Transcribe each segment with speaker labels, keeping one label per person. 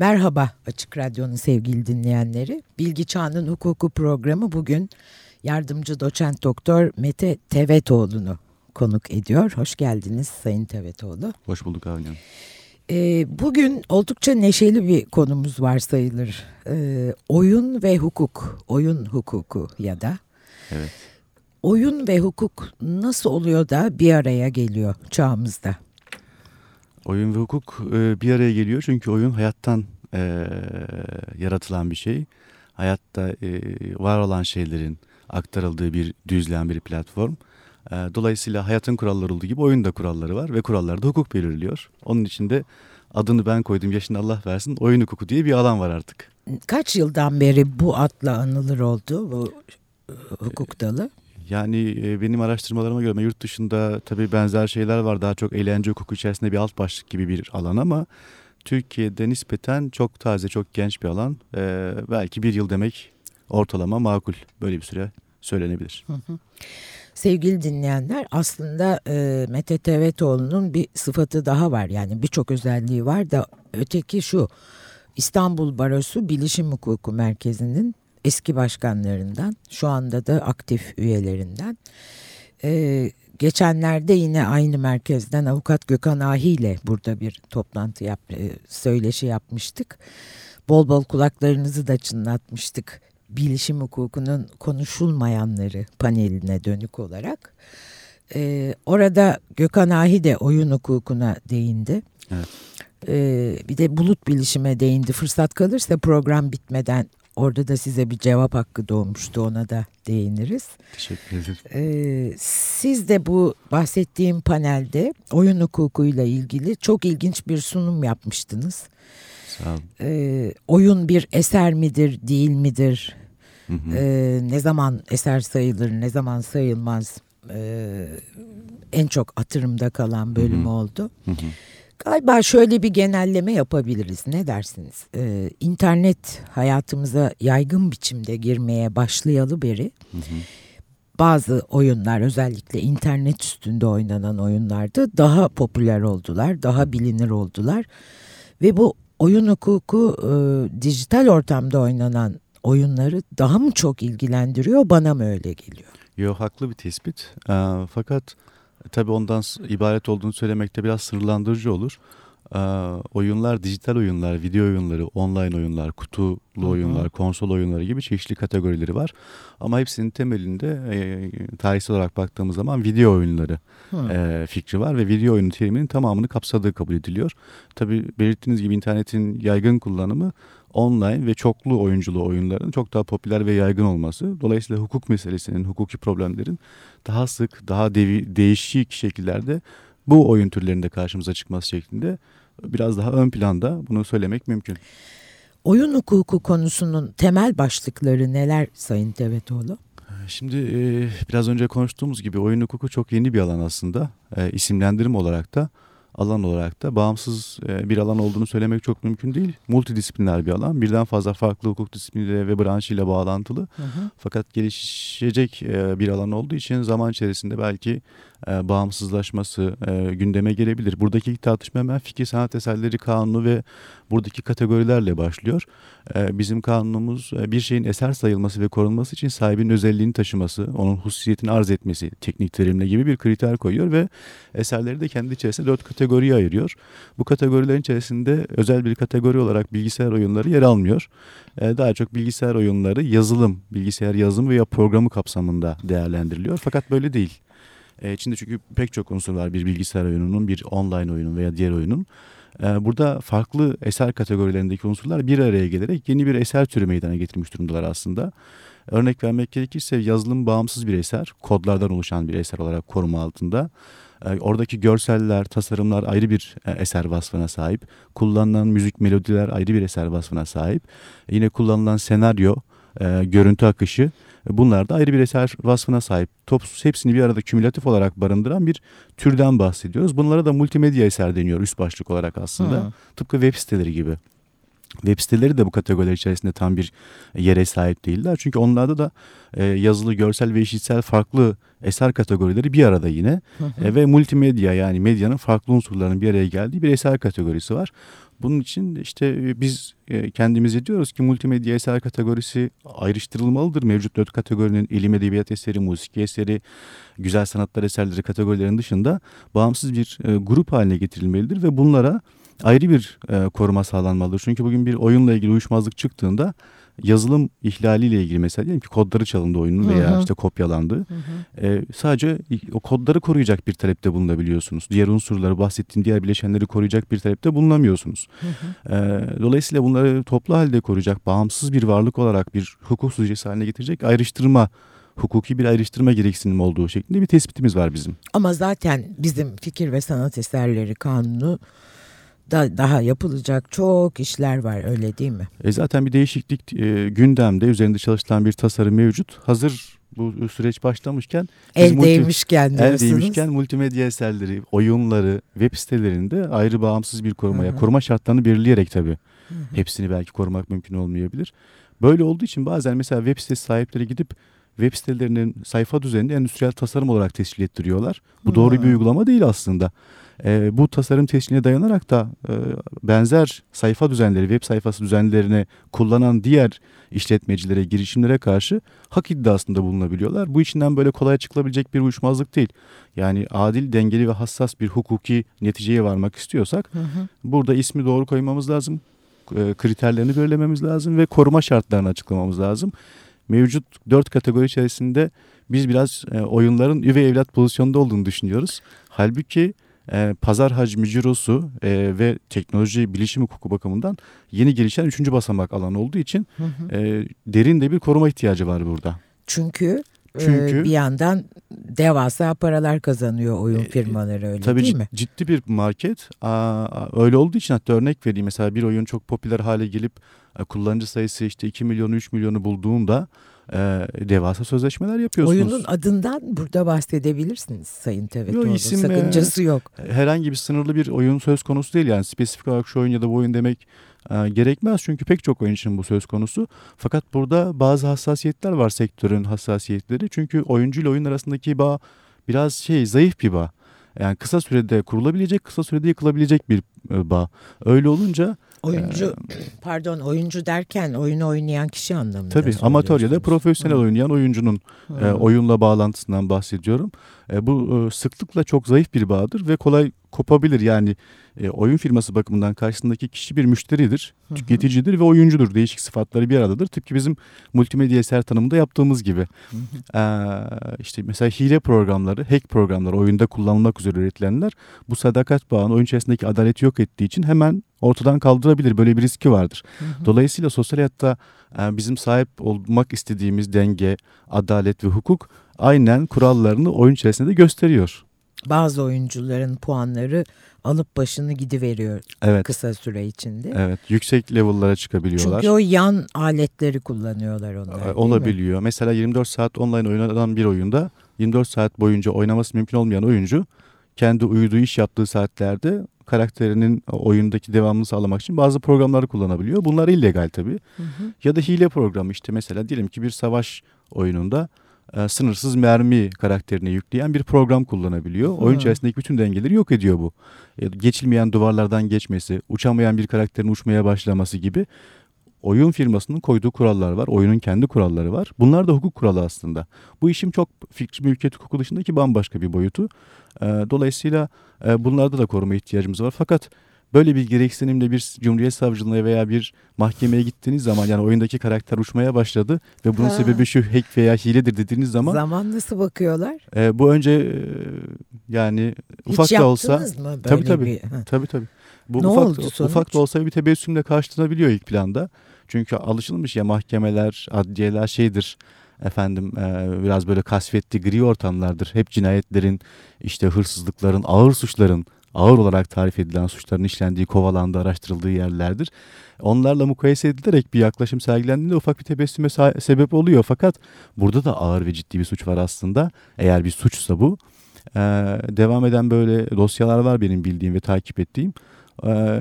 Speaker 1: Merhaba Açık Radyo'nun sevgili dinleyenleri. Bilgi Çağının Hukuku programı bugün yardımcı doçent doktor Mete Tevetoğlu'nu konuk ediyor. Hoş geldiniz Sayın Tevetoğlu.
Speaker 2: Hoş bulduk Avni
Speaker 1: ee, Bugün oldukça neşeli bir konumuz var sayılır. Ee, oyun ve hukuk, oyun hukuku ya da.
Speaker 2: Evet.
Speaker 1: Oyun ve hukuk nasıl oluyor da bir araya geliyor çağımızda?
Speaker 2: Oyun ve hukuk e, bir araya geliyor çünkü oyun hayattan e, yaratılan bir şey. Hayatta e, var olan şeylerin aktarıldığı bir düzleyen bir platform. E, dolayısıyla hayatın kuralları olduğu gibi oyun da kuralları var ve kurallarda hukuk belirliyor. Onun için de adını ben koydum yaşını Allah versin oyun hukuku diye bir alan var artık.
Speaker 1: Kaç yıldan beri bu adla anılır oldu bu e, hukuk dalı?
Speaker 2: Yani e, benim araştırmalarıma göre yurt dışında tabii benzer şeyler var. Daha çok eğlence hukuku içerisinde bir alt başlık gibi bir alan ama Türkiye'de nispeten çok taze, çok genç bir alan. Ee, belki bir yıl demek ortalama makul. Böyle bir süre söylenebilir. Hı hı.
Speaker 1: Sevgili dinleyenler aslında e, Mete Tevetoğlu'nun bir sıfatı daha var. Yani birçok özelliği var da öteki şu. İstanbul Barosu Bilişim Hukuku Merkezi'nin eski başkanlarından, şu anda da aktif üyelerinden. Ee, geçenlerde yine aynı merkezden avukat Gökhan Ahi ile burada bir toplantı yap, e, söyleşi yapmıştık. Bol bol kulaklarınızı da çınlatmıştık. Bilişim hukukunun konuşulmayanları paneline dönük olarak. Ee, orada Gökhan Ahi de oyun hukukuna değindi.
Speaker 2: Evet.
Speaker 1: Ee, bir de bulut bilişime değindi. Fırsat kalırsa program bitmeden Orada da size bir cevap hakkı doğmuştu ona da değiniriz.
Speaker 2: Teşekkür ederim.
Speaker 1: Ee, siz de bu bahsettiğim panelde oyun hukukuyla ilgili çok ilginç bir sunum yapmıştınız.
Speaker 2: Sağ olun.
Speaker 1: Ee, oyun bir eser midir değil midir? Hı hı. Ee, ne zaman eser sayılır ne zaman sayılmaz? Ee, en çok atırımda kalan bölüm hı hı. oldu. Hı hı. Galiba şöyle bir genelleme yapabiliriz. Ne dersiniz? Ee, internet hayatımıza yaygın biçimde girmeye başlayalı beri hı hı. bazı oyunlar özellikle internet üstünde oynanan oyunlarda daha popüler oldular, daha bilinir oldular. Ve bu oyun hukuku e, dijital ortamda oynanan oyunları daha mı çok ilgilendiriyor bana mı öyle geliyor?
Speaker 2: Yok haklı bir tespit. E, fakat Tabii ondan ibaret olduğunu söylemekte biraz sınırlandırıcı olur. Ee, oyunlar, dijital oyunlar, video oyunları, online oyunlar, kutulu Hı-hı. oyunlar, konsol oyunları gibi çeşitli kategorileri var. Ama hepsinin temelinde e, tarihsel olarak baktığımız zaman video oyunları e, fikri var ve video oyunu teriminin tamamını kapsadığı kabul ediliyor. Tabii belirttiğiniz gibi internetin yaygın kullanımı online ve çoklu oyunculu oyunların çok daha popüler ve yaygın olması. Dolayısıyla hukuk meselesinin, hukuki problemlerin daha sık, daha devi, değişik şekillerde bu oyun türlerinde karşımıza çıkması şeklinde biraz daha ön planda bunu söylemek mümkün.
Speaker 1: Oyun hukuku konusunun temel başlıkları neler Sayın Devetoğlu?
Speaker 2: Şimdi e, biraz önce konuştuğumuz gibi oyun hukuku çok yeni bir alan aslında. E, isimlendirim olarak da alan olarak da bağımsız e, bir alan olduğunu söylemek çok mümkün değil. Multidisipliner bir alan. Birden fazla farklı hukuk disipliniyle ve branşıyla bağlantılı. Hı hı. Fakat gelişecek e, bir alan olduğu için zaman içerisinde belki e, bağımsızlaşması gündeme gelebilir. Buradaki tartışma hemen fikir sanat eserleri kanunu ve buradaki kategorilerle başlıyor. Bizim kanunumuz bir şeyin eser sayılması ve korunması için sahibinin özelliğini taşıması, onun hususiyetini arz etmesi teknik terimle gibi bir kriter koyuyor ve eserleri de kendi içerisinde dört kategori kategoriye ayırıyor. Bu kategorilerin içerisinde özel bir kategori olarak bilgisayar oyunları yer almıyor. Ee, daha çok bilgisayar oyunları yazılım, bilgisayar yazılımı veya programı kapsamında değerlendiriliyor. Fakat böyle değil. Ee, içinde çünkü pek çok unsur var bir bilgisayar oyununun, bir online oyunun veya diğer oyunun. Ee, burada farklı eser kategorilerindeki unsurlar bir araya gelerek yeni bir eser türü meydana getirmiş durumdalar aslında. Örnek vermek gerekirse yazılım bağımsız bir eser, kodlardan oluşan bir eser olarak koruma altında. Ee, oradaki görseller, tasarımlar ayrı bir e, eser vasfına sahip. Kullanılan müzik melodiler ayrı bir eser vasfına sahip. Yine kullanılan senaryo, e, görüntü akışı bunlar da ayrı bir eser vasfına sahip. Topsuz hepsini bir arada kümülatif olarak barındıran bir türden bahsediyoruz. Bunlara da multimedya eser deniyor üst başlık olarak aslında. Hı. Tıpkı web siteleri gibi. Web siteleri de bu kategoriler içerisinde tam bir yere sahip değiller. Çünkü onlarda da e, yazılı, görsel ve işitsel farklı eser kategorileri bir arada yine. E, ve multimedya yani medyanın farklı unsurlarının bir araya geldiği bir eser kategorisi var. Bunun için işte e, biz e, kendimize diyoruz ki multimedya eser kategorisi ayrıştırılmalıdır. Mevcut dört kategorinin ilim edebiyat eseri, musik eseri, güzel sanatlar eserleri kategorilerin dışında bağımsız bir e, grup haline getirilmelidir ve bunlara ayrı bir koruma sağlanmalıdır. Çünkü bugün bir oyunla ilgili uyuşmazlık çıktığında yazılım ihlaliyle ilgili mesela diyelim ki kodları çalındı oyunun veya hı hı. işte kopyalandı. Hı hı. E, sadece o kodları koruyacak bir talepte bulunabiliyorsunuz. Diğer unsurları bahsettiğim diğer bileşenleri koruyacak bir talepte bulunamıyorsunuz. Hı hı. E, dolayısıyla bunları toplu halde koruyacak, bağımsız bir varlık olarak bir hukuk sürecesi haline getirecek ayrıştırma hukuki bir ayrıştırma gereksinim olduğu şeklinde bir tespitimiz var bizim.
Speaker 1: Ama zaten bizim fikir ve sanat eserleri kanunu da daha yapılacak çok işler var öyle değil mi?
Speaker 2: E zaten bir değişiklik e, gündemde üzerinde çalışılan bir tasarım mevcut. Hazır bu süreç başlamışken
Speaker 1: eldeymişken multi,
Speaker 2: eldeymişken multimedya eserleri, oyunları, web sitelerinde ayrı bağımsız bir korumaya, Hı-hı. koruma şartlarını belirleyerek tabii. Hı-hı. Hepsini belki korumak mümkün olmayabilir. Böyle olduğu için bazen mesela web sitesi sahipleri gidip web sitelerinin sayfa düzenini endüstriyel tasarım olarak tescil ettiriyorlar. Bu doğru bir uygulama değil aslında. E, bu tasarım tescilline dayanarak da e, benzer sayfa düzenleri, web sayfası düzenlerini kullanan diğer işletmecilere, girişimlere karşı hak iddiasında bulunabiliyorlar. Bu içinden böyle kolay çıkılabilecek bir uyuşmazlık değil. Yani adil, dengeli ve hassas bir hukuki neticeye varmak istiyorsak hı hı. burada ismi doğru koymamız lazım. E, kriterlerini belirlememiz lazım ve koruma şartlarını açıklamamız lazım. Mevcut dört kategori içerisinde biz biraz e, oyunların üvey evlat pozisyonda olduğunu düşünüyoruz. Halbuki e, pazar hacmi cirosu e, ve teknoloji bilişim hukuku bakımından yeni gelişen üçüncü basamak alan olduğu için hı hı. E, derin de bir koruma ihtiyacı var burada.
Speaker 1: Çünkü çünkü bir yandan devasa paralar kazanıyor oyun firmaları öyle
Speaker 2: tabii
Speaker 1: değil mi?
Speaker 2: Ciddi bir market. Öyle olduğu için hatta örnek vereyim. Mesela bir oyun çok popüler hale gelip kullanıcı sayısı işte 2 milyonu 3 milyonu bulduğunda e, devasa sözleşmeler yapıyorsunuz.
Speaker 1: Oyunun adından burada bahsedebilirsiniz Sayın Tevetoğlu. Yok, isim, Sakıncası yok.
Speaker 2: Herhangi bir sınırlı bir oyun söz konusu değil. Yani spesifik olarak şu oyun ya da bu oyun demek e, gerekmez. Çünkü pek çok oyun için bu söz konusu. Fakat burada bazı hassasiyetler var sektörün hassasiyetleri. Çünkü oyuncu ile oyun arasındaki bağ biraz şey zayıf bir bağ. Yani kısa sürede kurulabilecek, kısa sürede yıkılabilecek bir e, bağ. Öyle olunca
Speaker 1: Oyuncu ee, pardon oyuncu derken oyunu oynayan kişi anlamında.
Speaker 2: Tabii amatör ya da profesyonel Hı. oynayan oyuncunun e, oyunla bağlantısından bahsediyorum. E, bu e, sıklıkla çok zayıf bir bağdır ve kolay kopabilir. Yani e, oyun firması bakımından karşısındaki kişi bir müşteridir, hı hı. tüketicidir ve oyuncudur. Değişik sıfatları bir aradadır. Tıpkı bizim multimedya eser tanımında yaptığımız gibi. Hı. E, işte mesela hile programları, hack programları oyunda kullanılmak üzere üretilenler bu sadakat bağını oyun içerisindeki adaleti yok ettiği için hemen ortadan kaldırabilir. Böyle bir riski vardır. Dolayısıyla sosyal hayatta e, bizim sahip olmak istediğimiz denge, adalet ve hukuk aynen kurallarını oyun içerisinde gösteriyor.
Speaker 1: Bazı oyuncuların puanları alıp başını gidiveriyor evet. kısa süre içinde.
Speaker 2: Evet yüksek level'lara çıkabiliyorlar.
Speaker 1: Çünkü o yan aletleri kullanıyorlar onlar ee,
Speaker 2: Olabiliyor. Mesela 24 saat online oynanan bir oyunda 24 saat boyunca oynaması mümkün olmayan oyuncu kendi uyuduğu iş yaptığı saatlerde karakterinin oyundaki devamını sağlamak için bazı programları kullanabiliyor. Bunlar illegal tabii. Hı hı. Ya da hile programı işte mesela diyelim ki bir savaş oyununda e, sınırsız mermi karakterine yükleyen bir program kullanabiliyor. Oyun içerisindeki bütün dengeleri yok ediyor bu. E, geçilmeyen duvarlardan geçmesi, uçamayan bir karakterin uçmaya başlaması gibi oyun firmasının koyduğu kurallar var. Oyunun kendi kuralları var. Bunlar da hukuk kuralı aslında. Bu işim çok fikri mülkiyet hukuku dışındaki bambaşka bir boyutu. E, dolayısıyla e, bunlarda da koruma ihtiyacımız var. Fakat böyle bir gereksinimle bir Cumhuriyet Savcılığına veya bir mahkemeye gittiğiniz zaman yani oyundaki karakter uçmaya başladı ve bunun ha. sebebi şu hack veya hiledir dediğiniz zaman
Speaker 1: zaman nasıl bakıyorlar?
Speaker 2: E, bu önce e, yani
Speaker 1: Hiç
Speaker 2: ufak
Speaker 1: da
Speaker 2: olsa
Speaker 1: mı böyle
Speaker 2: tabii tabii. Bir, tabii tabii. Bu
Speaker 1: ne
Speaker 2: ufak,
Speaker 1: oldu sonuç?
Speaker 2: ufak da olsa bir tebessümle karşılanabiliyor ilk planda. Çünkü alışılmış ya mahkemeler, adliyeler şeydir efendim e, biraz böyle kasvetli gri ortamlardır. Hep cinayetlerin işte hırsızlıkların, ağır suçların ağır olarak tarif edilen suçların işlendiği, kovalandığı, araştırıldığı yerlerdir. Onlarla mukayese edilerek bir yaklaşım sergilendiğinde ufak bir tebessüme sebep oluyor. Fakat burada da ağır ve ciddi bir suç var aslında. Eğer bir suçsa bu. Ee, devam eden böyle dosyalar var benim bildiğim ve takip ettiğim. Ee,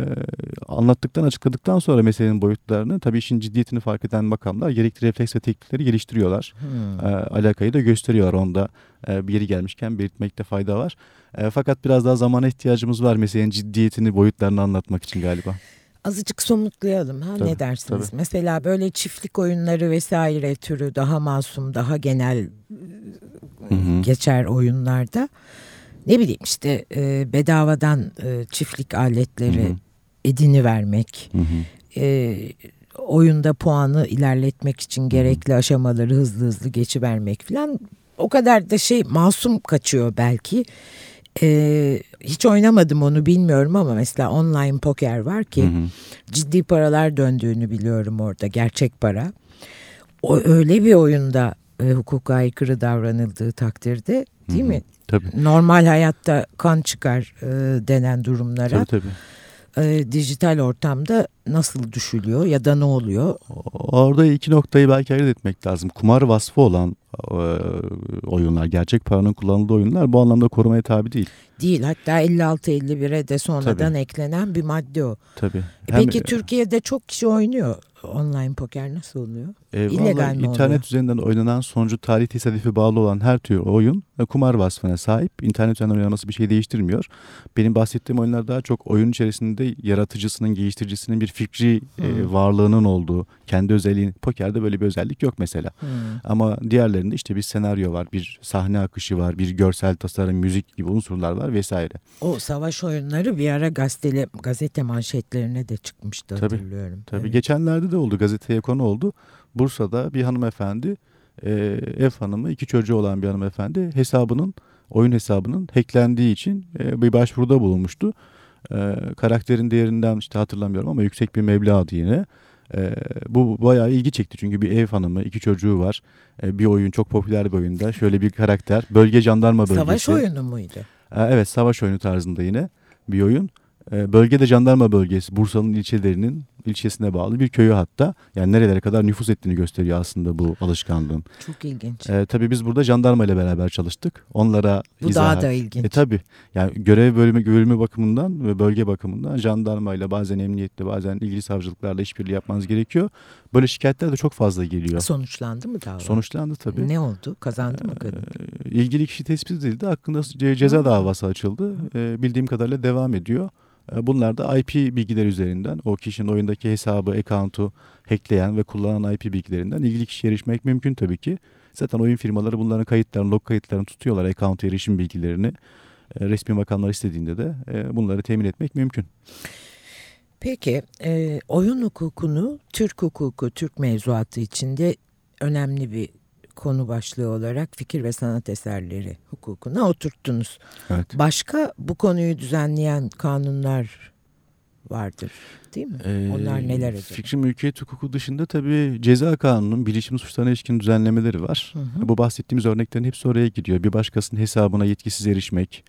Speaker 2: anlattıktan açıkladıktan sonra meselenin boyutlarını tabii işin ciddiyetini fark eden makamlar gerekli refleks ve teknikleri geliştiriyorlar. Hmm. Ee, alakayı da gösteriyorlar onda e, bir yeri gelmişken belirtmekte fayda var. E, fakat biraz daha zamana ihtiyacımız var meselenin ciddiyetini boyutlarını anlatmak için galiba.
Speaker 1: Azıcık somutlayalım ha tabii, ne dersiniz? Tabii. Mesela böyle çiftlik oyunları vesaire türü daha masum, daha genel hı hı. geçer oyunlarda ne bileyim işte e, bedavadan e, çiftlik aletleri hı hı. edini vermek, hı hı. E, oyunda puanı ilerletmek için gerekli aşamaları hızlı hızlı geçivermek falan o kadar da şey masum kaçıyor belki. Ee, hiç oynamadım onu bilmiyorum ama mesela online poker var ki hı hı. ciddi paralar döndüğünü biliyorum orada gerçek para. O öyle bir oyunda e, hukuka aykırı davranıldığı takdirde değil hı hı. mi?
Speaker 2: Tabii.
Speaker 1: Normal hayatta kan çıkar e, denen durumlara.
Speaker 2: Tabii tabii
Speaker 1: e, dijital ortamda nasıl düşülüyor ya da ne oluyor?
Speaker 2: Orada iki noktayı belki ayırt etmek lazım. Kumar vasfı olan e, oyunlar, gerçek paranın kullanıldığı oyunlar bu anlamda korumaya tabi değil.
Speaker 1: Değil. Hatta 56-51'e de sonradan Tabii. eklenen bir madde o.
Speaker 2: Tabii. E
Speaker 1: Hem, peki Türkiye'de çok kişi oynuyor online poker nasıl oluyor?
Speaker 2: E, İllegal mi internet oluyor? üzerinden oynanan sonucu tarih tesadüfi bağlı olan her tür oyun e, kumar vasfına sahip. İnternet üzerinden oynaması bir şey değiştirmiyor. Benim bahsettiğim oyunlar daha çok oyun içerisinde yaratıcısının, geliştiricisinin bir fikri hmm. e, varlığının olduğu, kendi özelliğin. Pokerde böyle bir özellik yok mesela. Hmm. Ama diğerlerinde işte bir senaryo var, bir sahne akışı var, bir görsel tasarım, müzik gibi unsurlar var vesaire.
Speaker 1: O savaş oyunları bir ara gazeteli, gazete manşetlerine de çıkmıştı
Speaker 2: tabii,
Speaker 1: hatırlıyorum.
Speaker 2: Tabii. Evet. Geçenlerde de oldu gazeteye konu oldu. Bursa'da bir hanımefendi e, ev hanımı iki çocuğu olan bir hanımefendi hesabının oyun hesabının hacklendiği için e, bir başvuruda bulunmuştu. E, karakterin değerinden işte hatırlamıyorum ama yüksek bir meblağdı yine. E, bu bayağı ilgi çekti çünkü bir ev hanımı, iki çocuğu var. E, bir oyun çok popüler bir oyunda. Şöyle bir karakter. Bölge jandarma bölgesi.
Speaker 1: Savaş oyunu muydu?
Speaker 2: E, evet savaş oyunu tarzında yine bir oyun. E, bölgede jandarma bölgesi Bursa'nın ilçelerinin ilçesine bağlı bir köyü hatta. Yani nerelere kadar nüfus ettiğini gösteriyor aslında bu alışkanlığın.
Speaker 1: Çok ilginç.
Speaker 2: E, tabii biz burada jandarma ile beraber çalıştık. Onlara
Speaker 1: Bu izah... daha da ilginç.
Speaker 2: E, tabii. Yani görev bölümü, bölümü bakımından ve bölge bakımından jandarma ile bazen emniyetle bazen ilgili savcılıklarla işbirliği yapmanız gerekiyor. Böyle şikayetler de çok fazla geliyor.
Speaker 1: Sonuçlandı mı dava?
Speaker 2: Sonuçlandı tabii.
Speaker 1: Ne oldu? Kazandı mı kadın?
Speaker 2: E, ilgili kişi tespit edildi. Hakkında ceza davası açıldı. E, bildiğim kadarıyla devam ediyor. E, bunlar da IP bilgiler üzerinden o kişinin oyundaki hesabı, account'u hackleyen ve kullanan IP bilgilerinden ilgili kişiye erişmek mümkün tabii ki. Zaten oyun firmaları bunların kayıtlarını, log kayıtlarını tutuyorlar account erişim bilgilerini. E, resmi makamlar istediğinde de e, bunları temin etmek mümkün.
Speaker 1: Peki oyun hukukunu Türk hukuku, Türk mevzuatı içinde önemli bir konu başlığı olarak fikir ve sanat eserleri hukukuna oturttunuz.
Speaker 2: Evet.
Speaker 1: Başka bu konuyu düzenleyen kanunlar vardır değil mi? Ee, Onlar neler acaba?
Speaker 2: Fikri mülkiyet hukuku dışında tabii ceza kanununun bilişim suçlarına ilişkin düzenlemeleri var. Hı hı. Bu bahsettiğimiz örneklerin hepsi oraya gidiyor. Bir başkasının hesabına yetkisiz erişmek,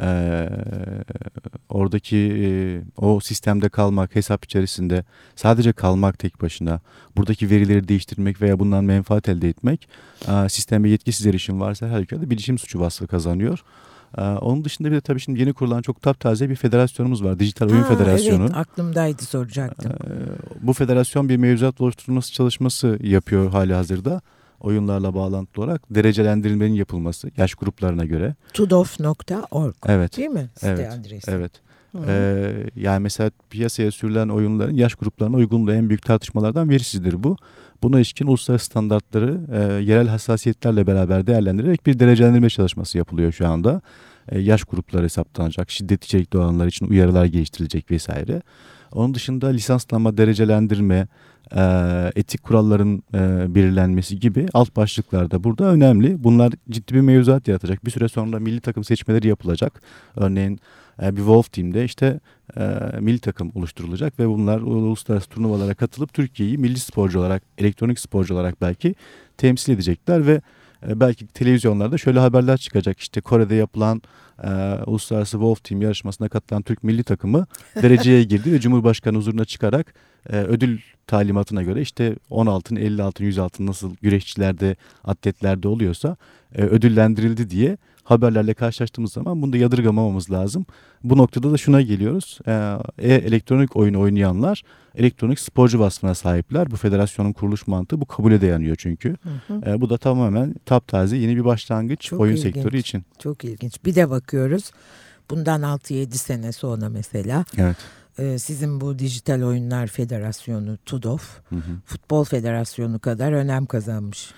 Speaker 2: e, oradaki e, o sistemde kalmak, hesap içerisinde sadece kalmak tek başına, buradaki verileri değiştirmek veya bundan menfaat elde etmek, e, sisteme yetkisiz erişim varsa her halükarda bilişim suçu vasfı kazanıyor. Ee, onun dışında bir de tabii şimdi yeni kurulan çok taptaze bir federasyonumuz var. Dijital Oyun ha, Federasyonu. Evet
Speaker 1: aklımdaydı soracaktım. Ee,
Speaker 2: bu federasyon bir mevzuat oluşturulması çalışması yapıyor hali hazırda oyunlarla bağlantılı olarak derecelendirilmenin yapılması yaş gruplarına göre.
Speaker 1: Tudof.org
Speaker 2: evet.
Speaker 1: değil mi?
Speaker 2: Site evet. adresi. Evet. Ee, yani mesela piyasaya sürülen oyunların yaş gruplarına uygunluğu en büyük tartışmalardan birisidir bu. Buna ilişkin uluslararası standartları e, yerel hassasiyetlerle beraber değerlendirerek bir derecelendirme çalışması yapılıyor şu anda. E, yaş grupları hesaplanacak, şiddet içerikli olanlar için uyarılar geliştirilecek vesaire. Onun dışında lisanslama, derecelendirme, etik kuralların e, belirlenmesi gibi alt başlıklarda burada önemli. Bunlar ciddi bir mevzuat yaratacak. Bir süre sonra milli takım seçmeleri yapılacak. Örneğin e, bir Wolf Team'de işte milli takım oluşturulacak ve bunlar uluslararası turnuvalara katılıp Türkiye'yi milli sporcu olarak, elektronik sporcu olarak belki temsil edecekler ve belki televizyonlarda şöyle haberler çıkacak. İşte Kore'de yapılan e, Uluslararası Wolf Team yarışmasına katılan Türk milli takımı dereceye girdi ve Cumhurbaşkanı huzuruna çıkarak e, ödül talimatına göre işte 10 altın, 50 altın, 100 altın nasıl güreşçilerde, atletlerde oluyorsa e, ödüllendirildi diye haberlerle karşılaştığımız zaman bunu da yadırgamamamız lazım. Bu noktada da şuna geliyoruz. E, e, elektronik oyun oynayanlar elektronik sporcu vasfına sahipler. Bu federasyonun kuruluş mantığı bu kabule dayanıyor çünkü. Hı hı. E, bu da tamamen taptaze yeni bir başlangıç Çok oyun ilginç. sektörü için.
Speaker 1: Çok ilginç. Bir de bakıyoruz bundan 6-7 sene sonra mesela
Speaker 2: evet.
Speaker 1: e, sizin bu Dijital Oyunlar Federasyonu TUDOF hı hı. Futbol Federasyonu kadar önem kazanmış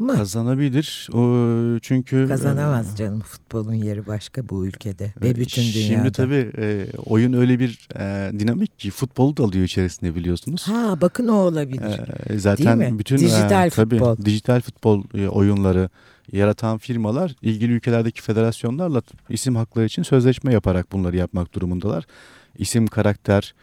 Speaker 2: mı? Kazanabilir. O, çünkü
Speaker 1: kazanamaz e, canım futbolun yeri başka bu ülkede ve bütün dünyada.
Speaker 2: Şimdi tabii e, oyun öyle bir e, dinamik ki futbolu da alıyor içerisinde biliyorsunuz.
Speaker 1: Ha bakın o olabilir.
Speaker 2: E, zaten
Speaker 1: Değil
Speaker 2: mi? bütün
Speaker 1: dijital e, tabii, futbol.
Speaker 2: dijital futbol e, oyunları yaratan firmalar ilgili ülkelerdeki federasyonlarla isim hakları için sözleşme yaparak bunları yapmak durumundalar. İsim, karakter,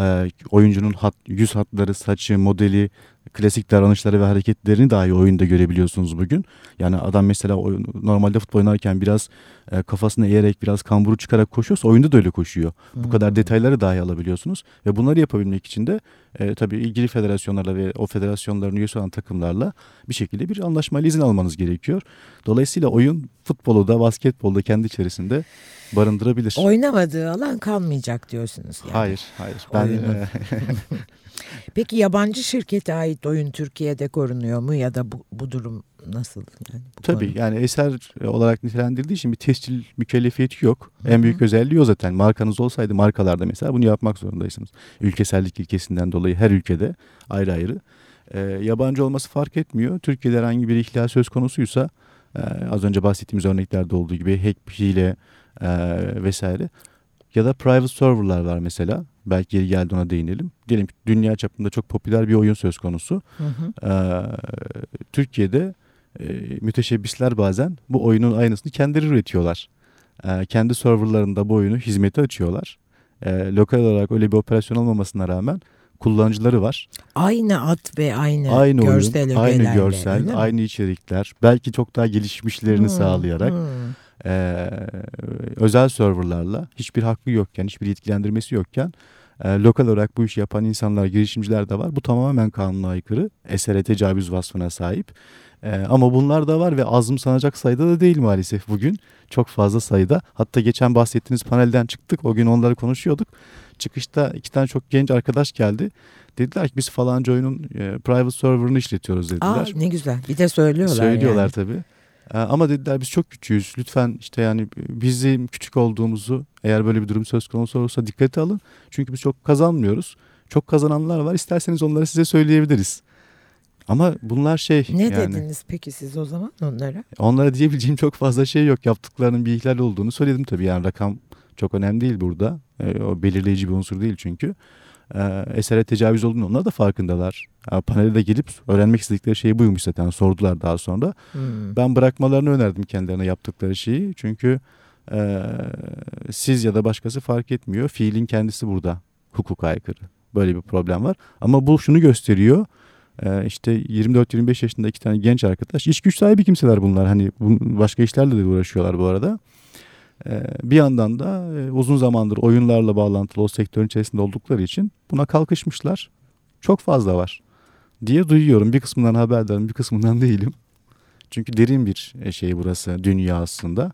Speaker 2: e, oyuncunun hat, yüz hatları, saçı, modeli, klasik davranışları ve hareketlerini dahi oyunda görebiliyorsunuz bugün. Yani adam mesela oyun, normalde futbol oynarken biraz e, kafasını eğerek biraz kamburu çıkarak koşuyorsa oyunda da öyle koşuyor. Hmm. Bu kadar hmm. detayları dahi alabiliyorsunuz. Ve bunları yapabilmek için de e, tabii ilgili federasyonlarla ve o federasyonların üyesi olan takımlarla bir şekilde bir anlaşmayla izin almanız gerekiyor. Dolayısıyla oyun futbolu da basketbolu da kendi içerisinde barındırabilir.
Speaker 1: Oynamadığı alan kalmayacak diyorsunuz yani.
Speaker 2: Hayır, hayır. Ben
Speaker 1: Peki yabancı şirkete ait oyun Türkiye'de korunuyor mu ya da bu, bu durum nasıl? Yani bu
Speaker 2: Tabii konu? yani eser olarak nitelendirdiği için bir tescil mükellefiyeti yok. Hı-hı. En büyük özelliği o zaten. Markanız olsaydı markalarda mesela bunu yapmak zorundaysınız. Ülkesellik ilkesinden dolayı her ülkede ayrı ayrı. Ee, yabancı olması fark etmiyor. Türkiye'de herhangi bir ihlal söz konusuysa e, az önce bahsettiğimiz örneklerde olduğu gibi hack, hile e, vesaire ya da private serverlar var mesela. Belki yeri geldi ona değinelim. Diyelim ki dünya çapında çok popüler bir oyun söz konusu. Hı hı. Ee, Türkiye'de e, müteşebbisler bazen bu oyunun aynısını kendileri üretiyorlar. Ee, kendi serverlarında bu oyunu hizmete açıyorlar. Ee, lokal olarak öyle bir operasyon olmamasına rağmen kullanıcıları var.
Speaker 1: Aynı at ve aynı, aynı görsel oyun,
Speaker 2: aynı görsel, aynı içerikler. Belki çok daha gelişmişlerini hmm, sağlayarak. Hmm e, özel serverlarla hiçbir hakkı yokken, hiçbir yetkilendirmesi yokken e, lokal olarak bu işi yapan insanlar, girişimciler de var. Bu tamamen kanuna aykırı. Esere tecavüz vasfına sahip. E, ama bunlar da var ve azım sanacak sayıda da değil maalesef bugün. Çok fazla sayıda. Hatta geçen bahsettiğiniz panelden çıktık. O gün onları konuşuyorduk. Çıkışta iki tane çok genç arkadaş geldi. Dediler ki biz falanca oyunun e, private server'ını işletiyoruz dediler. Aa,
Speaker 1: ne güzel. Bir de söylüyorlar
Speaker 2: Söylüyorlar
Speaker 1: yani.
Speaker 2: tabii. Ee, ama dediler biz çok küçüğüz. Lütfen işte yani bizim küçük olduğumuzu eğer böyle bir durum söz konusu olursa dikkate alın. Çünkü biz çok kazanmıyoruz. Çok kazananlar var. İsterseniz onları size söyleyebiliriz. Ama bunlar şey
Speaker 1: Ne
Speaker 2: yani,
Speaker 1: dediniz peki siz o zaman onlara?
Speaker 2: Onlara diyebileceğim çok fazla şey yok. Yaptıklarının bir ihlal olduğunu söyledim tabii. Yani rakam çok önemli değil burada. E, o belirleyici bir unsur değil çünkü e, esere tecavüz olduğunu onlar da farkındalar. Yani panele de gelip öğrenmek istedikleri şey buymuş zaten sordular daha sonra. Hmm. Ben bırakmalarını önerdim kendilerine yaptıkları şeyi. Çünkü e, siz ya da başkası fark etmiyor. Fiilin kendisi burada hukuka aykırı. Böyle bir problem var. Ama bu şunu gösteriyor. Ee, işte 24-25 yaşında iki tane genç arkadaş. iş güç sahibi kimseler bunlar. Hani başka işlerle de uğraşıyorlar bu arada. Ee, bir yandan da e, uzun zamandır oyunlarla bağlantılı o sektörün içerisinde oldukları için buna kalkışmışlar. Çok fazla var diye duyuyorum. Bir kısmından haberdarım, bir kısmından değilim. Çünkü derin bir e, şey burası, dünya aslında.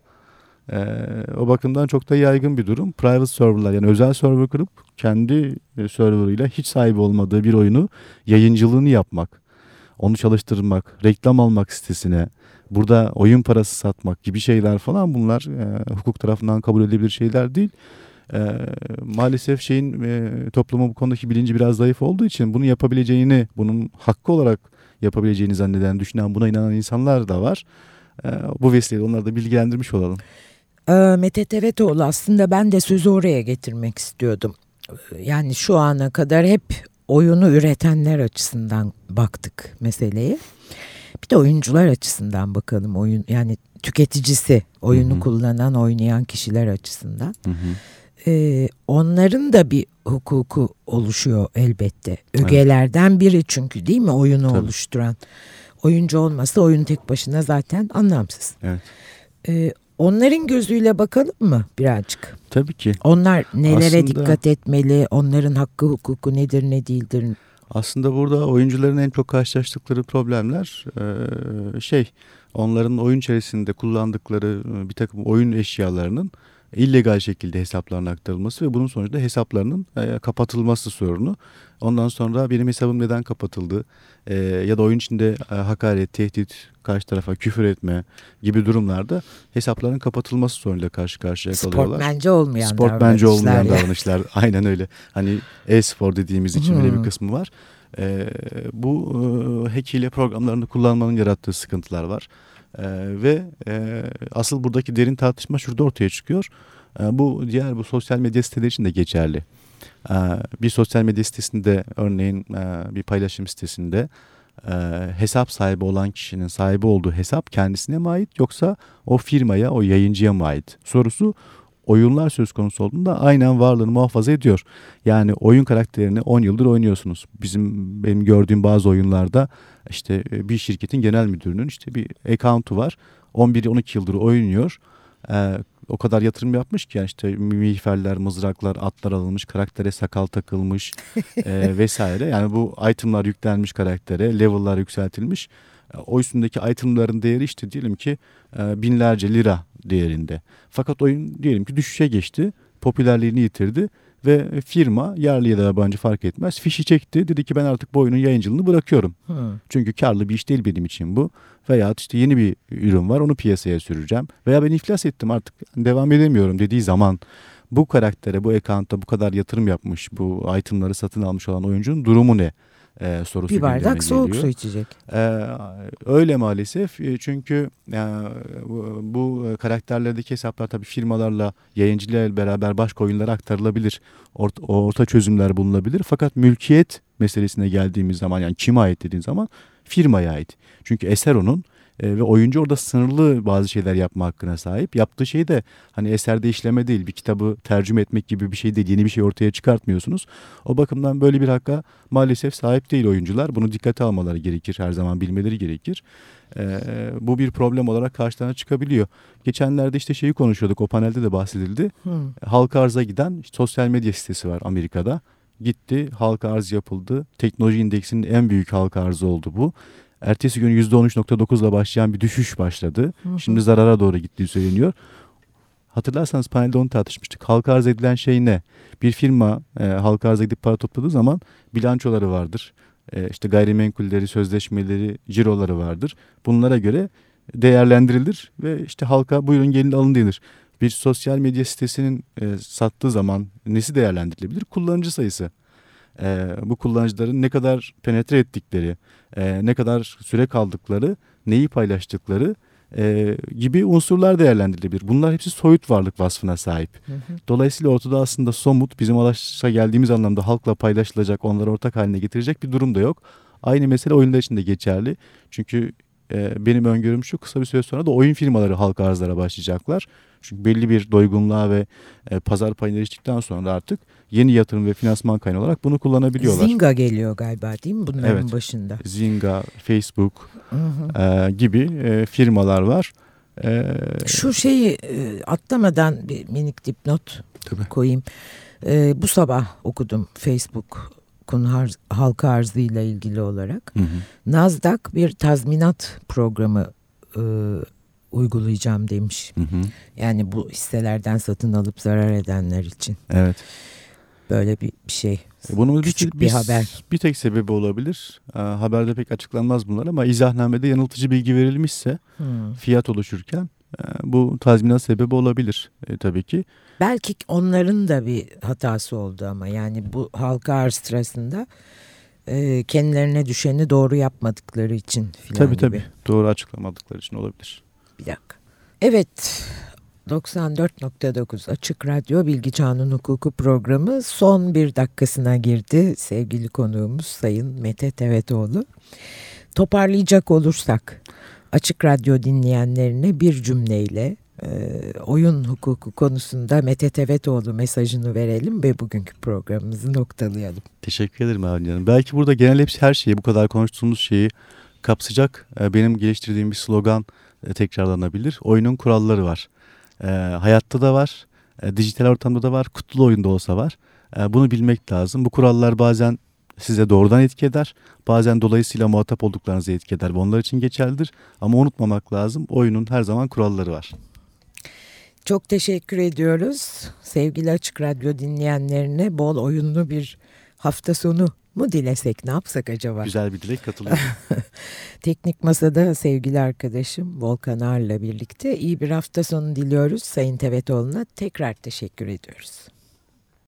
Speaker 2: Ee, o bakımdan çok da yaygın bir durum. Private serverlar yani özel server kurup kendi e, serverıyla hiç sahibi olmadığı bir oyunu yayıncılığını yapmak, onu çalıştırmak, reklam almak sitesine, burada oyun parası satmak gibi şeyler falan bunlar e, hukuk tarafından kabul edilebilir şeyler değil. E, maalesef şeyin e, toplumu bu konudaki bilinci biraz zayıf olduğu için bunu yapabileceğini, bunun hakkı olarak yapabileceğini zanneden, düşünen, buna inanan insanlar da var. E, bu vesileyle onları da bilgilendirmiş olalım.
Speaker 1: E, Mete Tevetoğlu aslında ben de sözü oraya getirmek istiyordum. Yani şu ana kadar hep oyunu üretenler açısından baktık meseleye. Bir de oyuncular açısından bakalım oyun yani tüketicisi oyunu hı hı. kullanan oynayan kişiler açısından. Hı hı. Ee, onların da bir hukuku oluşuyor elbette. Ögelerden evet. biri çünkü değil mi oyunu Tabii. oluşturan. Oyuncu olmasa oyun tek başına zaten anlamsız.
Speaker 2: Evet.
Speaker 1: Ee, onların gözüyle bakalım mı birazcık?
Speaker 2: Tabii ki.
Speaker 1: Onlar nelere Aslında... dikkat etmeli? Onların hakkı hukuku nedir ne değildir?
Speaker 2: Aslında burada oyuncuların en çok karşılaştıkları problemler şey onların oyun içerisinde kullandıkları bir takım oyun eşyalarının illegal şekilde hesaplarına aktarılması ve bunun sonucunda hesaplarının kapatılması sorunu. Ondan sonra benim hesabım neden kapatıldı e, ya da oyun içinde e, hakaret, tehdit, karşı tarafa küfür etme gibi durumlarda hesapların kapatılması sorunuyla karşı karşıya kalıyorlar.
Speaker 1: Sportmence olmayan
Speaker 2: Sportmence olmayan ya. davranışlar. Aynen öyle. Hani e-spor dediğimiz için hmm. bir kısmı var. E, bu e, hack ile programlarını kullanmanın yarattığı sıkıntılar var. E, ve e, asıl buradaki derin tartışma şurada ortaya çıkıyor. E, bu diğer bu sosyal medya siteleri için de geçerli. E, bir sosyal medya sitesinde örneğin e, bir paylaşım sitesinde e, hesap sahibi olan kişinin sahibi olduğu hesap kendisine mi ait yoksa o firmaya, o yayıncıya mı ait sorusu oyunlar söz konusu olduğunda aynen varlığını muhafaza ediyor. Yani oyun karakterini 10 yıldır oynuyorsunuz. Bizim benim gördüğüm bazı oyunlarda işte e, bir şirketin genel müdürünün işte bir account'u var. 11-12 yıldır oynuyor. O kadar yatırım yapmış ki yani işte miğferler, mızraklar, atlar alınmış, karaktere sakal takılmış e, vesaire. Yani bu itemlar yüklenmiş karaktere, level'lar yükseltilmiş. O üstündeki itemların değeri işte diyelim ki e, binlerce lira değerinde. Fakat oyun diyelim ki düşüşe geçti, popülerliğini yitirdi ve firma yerli ya da yabancı fark etmez fişi çekti. Dedi ki ben artık bu oyunun yayıncılığını bırakıyorum. Hmm. Çünkü karlı bir iş değil benim için bu. Veya işte yeni bir ürün var onu piyasaya süreceğim. Veya ben iflas ettim artık devam edemiyorum dediği zaman bu karaktere, bu ekanta bu kadar yatırım yapmış, bu itemları satın almış olan oyuncunun durumu ne? E, sorusu
Speaker 1: Bir bardak soğuk su içecek.
Speaker 2: E, öyle maalesef e, çünkü e, bu, bu karakterlerdeki hesaplar tabii firmalarla yayıncılarla beraber başka oyunlara aktarılabilir. Orta, orta çözümler bulunabilir. Fakat mülkiyet meselesine geldiğimiz zaman yani kime ait dediğin zaman firmaya ait. Çünkü eser onun e, ve oyuncu orada sınırlı bazı şeyler yapma hakkına sahip. Yaptığı şey de hani eserde işleme değil, bir kitabı tercüme etmek gibi bir şey değil. Yeni bir şey ortaya çıkartmıyorsunuz. O bakımdan böyle bir hakka maalesef sahip değil oyuncular. Bunu dikkate almaları gerekir, her zaman bilmeleri gerekir. E, bu bir problem olarak karşılarına çıkabiliyor. Geçenlerde işte şeyi konuşuyorduk, o panelde de bahsedildi. Hmm. Halka arza giden işte sosyal medya sitesi var Amerika'da gitti halka arz yapıldı. Teknoloji indeksinin en büyük halka arzı oldu bu. Ertesi gün %13.9'la başlayan bir düşüş başladı. Hı hı. Şimdi zarara doğru gittiği söyleniyor. Hatırlarsanız panelde onu tartışmıştık. Halka arz edilen şey ne? Bir firma e, halka arz edip para topladığı zaman bilançoları vardır. E, işte gayrimenkulleri, sözleşmeleri, ciroları vardır. Bunlara göre değerlendirilir ve işte halka buyurun gelin alın denir. Bir sosyal medya sitesinin e, sattığı zaman nesi değerlendirilebilir? Kullanıcı sayısı e, bu kullanıcıların ne kadar penetre ettikleri, e, ne kadar süre kaldıkları, neyi paylaştıkları e, gibi unsurlar değerlendirilebilir. Bunlar hepsi soyut varlık vasfına sahip. Hı hı. Dolayısıyla ortada aslında somut, bizim ulaşa geldiğimiz anlamda halkla paylaşılacak, onları ortak haline getirecek bir durum da yok. Aynı mesele oyunlar için de geçerli. Çünkü e, benim öngörüm şu kısa bir süre sonra da oyun firmaları halka arzlara başlayacaklar. Çünkü belli bir doygunluğa ve e, pazar payına eriştikten sonra artık yeni yatırım ve finansman kaynağı olarak bunu kullanabiliyorlar.
Speaker 1: Zynga geliyor galiba değil mi bunların evet. başında?
Speaker 2: Zynga, Facebook hı hı. E, gibi e, firmalar var.
Speaker 1: E, Şu şeyi e, atlamadan bir minik dipnot Tabii. koyayım. E, bu sabah okudum Facebook'un halka arzıyla ilgili olarak. Hı hı. Nasdaq bir tazminat programı e, uygulayacağım demiş. Hı hı. Yani bu hisselerden satın alıp zarar edenler için.
Speaker 2: Evet.
Speaker 1: Böyle bir, bir şey.
Speaker 2: E, bunun Küçük bir, bir haber. Bir tek sebebi olabilir. E, haberde pek açıklanmaz bunlar ama izahnamede yanıltıcı bilgi verilmişse hmm. fiyat oluşurken e, bu tazminat sebebi olabilir e, tabii ki.
Speaker 1: Belki onların da bir hatası oldu ama yani bu halka arz sırasında e, kendilerine düşeni doğru yapmadıkları için filan
Speaker 2: Tabii
Speaker 1: gibi.
Speaker 2: tabii doğru açıklamadıkları için olabilir.
Speaker 1: Bir dakika. Evet 94.9 Açık Radyo Bilgi Çağının Hukuku programı son bir dakikasına girdi. Sevgili konuğumuz Sayın Mete Tevetoğlu. Toparlayacak olursak Açık Radyo dinleyenlerine bir cümleyle e, oyun hukuku konusunda Mete Tevetoğlu mesajını verelim ve bugünkü programımızı noktalayalım.
Speaker 2: Teşekkür ederim Avni Hanım. Belki burada genel hepsi her şeyi bu kadar konuştuğumuz şeyi kapsayacak e, benim geliştirdiğim bir slogan e, tekrarlanabilir. Oyunun kuralları var. E, hayatta da var, e, dijital ortamda da var, kutlu oyunda olsa var. E, bunu bilmek lazım. Bu kurallar bazen size doğrudan etki eder. Bazen dolayısıyla muhatap olduklarınızı etki eder. Bu onlar için geçerlidir. Ama unutmamak lazım oyunun her zaman kuralları var.
Speaker 1: Çok teşekkür ediyoruz. Sevgili Açık Radyo dinleyenlerine bol oyunlu bir hafta sonu mu dilesek ne yapsak acaba?
Speaker 2: Güzel bir dilek katılıyorum.
Speaker 1: Teknik Masa'da sevgili arkadaşım Volkan Ağar'la birlikte iyi bir hafta sonu diliyoruz. Sayın Tevetoğlu'na tekrar teşekkür ediyoruz.